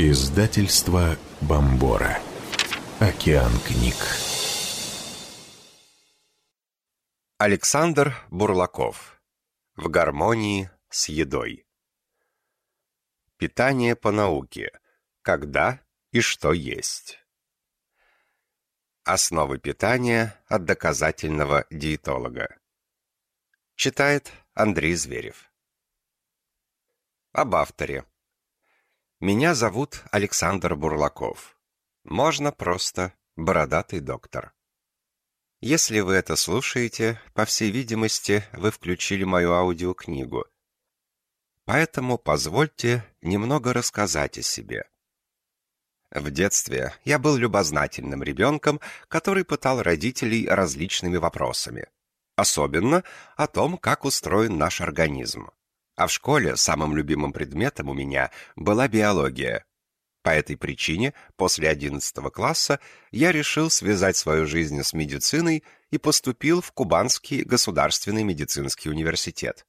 Издательство Бомбора. Океан книг. Александр Бурлаков. В гармонии с едой. Питание по науке. Когда и что есть. Основы питания от доказательного диетолога. Читает Андрей Зверев. Об авторе. Меня зовут Александр Бурлаков. Можно просто «Бородатый доктор». Если вы это слушаете, по всей видимости, вы включили мою аудиокнигу. Поэтому позвольте немного рассказать о себе. В детстве я был любознательным ребенком, который пытал родителей различными вопросами. Особенно о том, как устроен наш организм. А в школе самым любимым предметом у меня была биология. По этой причине после 11 класса я решил связать свою жизнь с медициной и поступил в Кубанский государственный медицинский университет.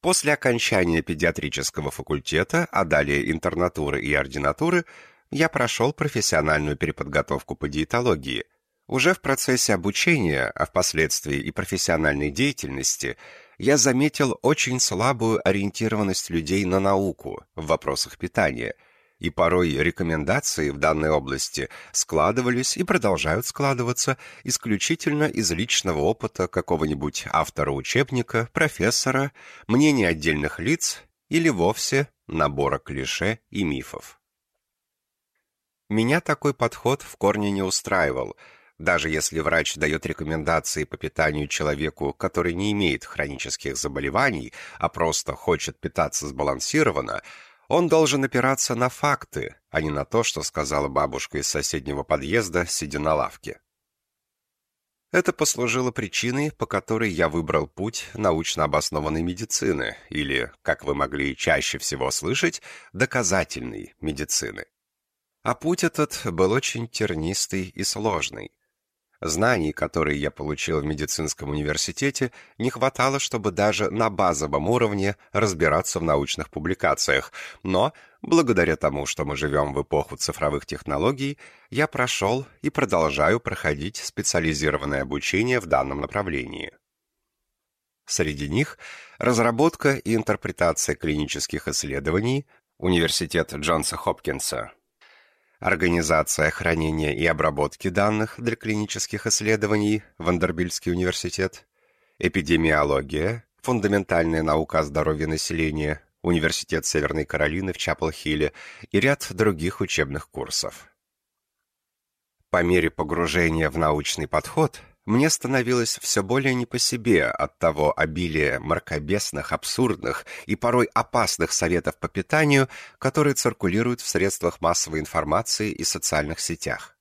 После окончания педиатрического факультета, а далее интернатуры и ординатуры, я прошел профессиональную переподготовку по диетологии. Уже в процессе обучения, а впоследствии и профессиональной деятельности – я заметил очень слабую ориентированность людей на науку в вопросах питания, и порой рекомендации в данной области складывались и продолжают складываться исключительно из личного опыта какого-нибудь автора учебника, профессора, мнений отдельных лиц или вовсе набора клише и мифов. Меня такой подход в корне не устраивал – даже если врач дает рекомендации по питанию человеку, который не имеет хронических заболеваний, а просто хочет питаться сбалансированно, он должен опираться на факты, а не на то, что сказала бабушка из соседнего подъезда, сидя на лавке. Это послужило причиной, по которой я выбрал путь научно обоснованной медицины, или, как вы могли чаще всего слышать, доказательной медицины. А путь этот был очень тернистый и сложный. Знаний, которые я получил в медицинском университете, не хватало, чтобы даже на базовом уровне разбираться в научных публикациях, но, благодаря тому, что мы живем в эпоху цифровых технологий, я прошел и продолжаю проходить специализированное обучение в данном направлении. Среди них разработка и интерпретация клинических исследований, Университет Джонса Хопкинса, Организация хранения и обработки данных для клинических исследований, Вандербильский университет, эпидемиология, фундаментальная наука о здоровье населения, Университет Северной Каролины в Чапл-Хилле и ряд других учебных курсов. По мере погружения в научный подход – мне становилось все более не по себе от того обилия мракобесных, абсурдных и порой опасных советов по питанию, которые циркулируют в средствах массовой информации и социальных сетях.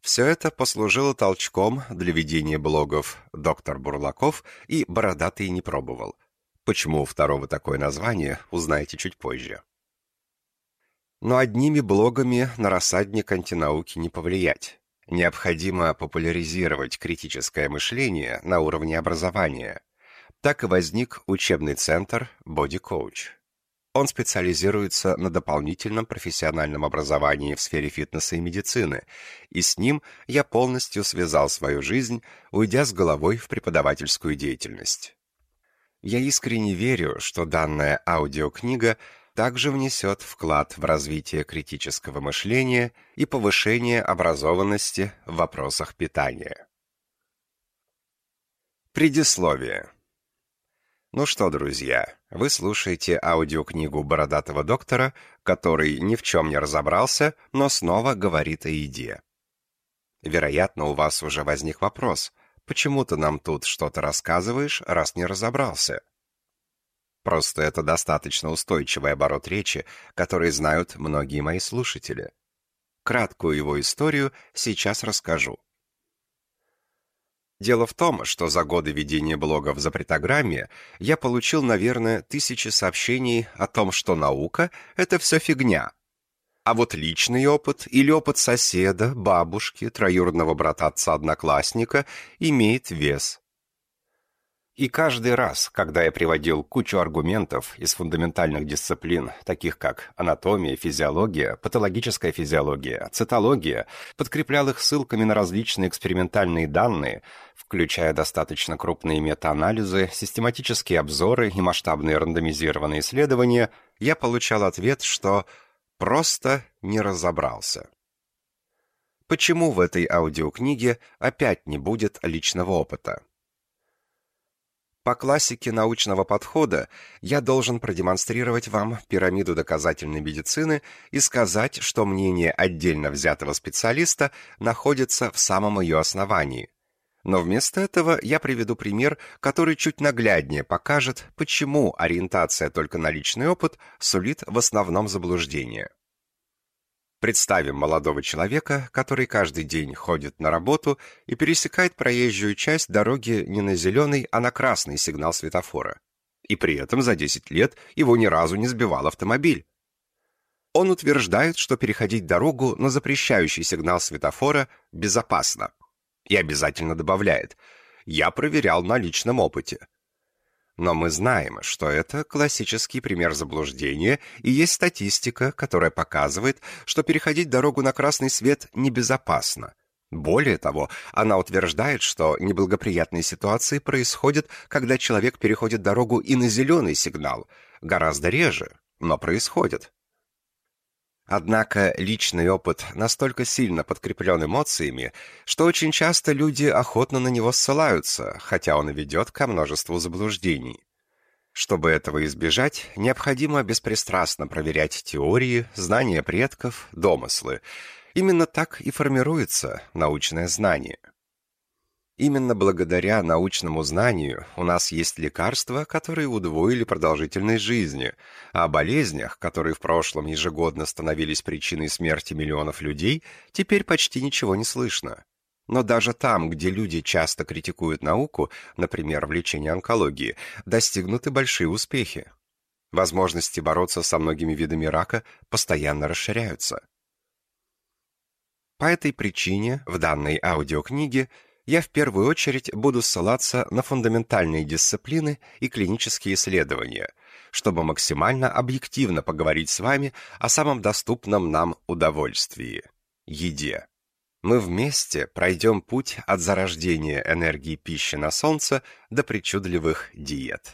Все это послужило толчком для ведения блогов «Доктор Бурлаков» и «Бородатый не пробовал». Почему у второго такое название, узнаете чуть позже. Но одними блогами на рассадник антинауки не повлиять. Необходимо популяризировать критическое мышление на уровне образования. Так и возник учебный центр Body Coach. Он специализируется на дополнительном профессиональном образовании в сфере фитнеса и медицины, и с ним я полностью связал свою жизнь, уйдя с головой в преподавательскую деятельность. Я искренне верю, что данная аудиокнига также внесет вклад в развитие критического мышления и повышение образованности в вопросах питания. Предисловие. Ну что, друзья, вы слушаете аудиокнигу «Бородатого доктора», который ни в чем не разобрался, но снова говорит о еде. Вероятно, у вас уже возник вопрос, почему ты нам тут что-то рассказываешь, раз не разобрался? Просто это достаточно устойчивый оборот речи, который знают многие мои слушатели. Краткую его историю сейчас расскажу. Дело в том, что за годы ведения блога в запретограмме я получил, наверное, тысячи сообщений о том, что наука — это все фигня. А вот личный опыт или опыт соседа, бабушки, троюродного брата отца-одноклассника имеет вес. И каждый раз, когда я приводил кучу аргументов из фундаментальных дисциплин, таких как анатомия, физиология, патологическая физиология, цитология, подкреплял их ссылками на различные экспериментальные данные, включая достаточно крупные метаанализы, систематические обзоры и масштабные рандомизированные исследования, я получал ответ, что просто не разобрался. Почему в этой аудиокниге опять не будет личного опыта? По классике научного подхода я должен продемонстрировать вам пирамиду доказательной медицины и сказать, что мнение отдельно взятого специалиста находится в самом ее основании. Но вместо этого я приведу пример, который чуть нагляднее покажет, почему ориентация только на личный опыт сулит в основном заблуждение. Представим молодого человека, который каждый день ходит на работу и пересекает проезжую часть дороги не на зеленый, а на красный сигнал светофора. И при этом за 10 лет его ни разу не сбивал автомобиль. Он утверждает, что переходить дорогу на запрещающий сигнал светофора безопасно. И обязательно добавляет «Я проверял на личном опыте». Но мы знаем, что это классический пример заблуждения, и есть статистика, которая показывает, что переходить дорогу на красный свет небезопасно. Более того, она утверждает, что неблагоприятные ситуации происходят, когда человек переходит дорогу и на зеленый сигнал, гораздо реже, но происходят. Однако личный опыт настолько сильно подкреплен эмоциями, что очень часто люди охотно на него ссылаются, хотя он и ведет ко множеству заблуждений. Чтобы этого избежать, необходимо беспристрастно проверять теории, знания предков, домыслы. Именно так и формируется научное знание. Именно благодаря научному знанию у нас есть лекарства, которые удвоили продолжительность жизни, а о болезнях, которые в прошлом ежегодно становились причиной смерти миллионов людей, теперь почти ничего не слышно. Но даже там, где люди часто критикуют науку, например, в лечении онкологии, достигнуты большие успехи. Возможности бороться со многими видами рака постоянно расширяются. По этой причине в данной аудиокниге я в первую очередь буду ссылаться на фундаментальные дисциплины и клинические исследования, чтобы максимально объективно поговорить с вами о самом доступном нам удовольствии – еде. Мы вместе пройдем путь от зарождения энергии пищи на Солнце до причудливых диет.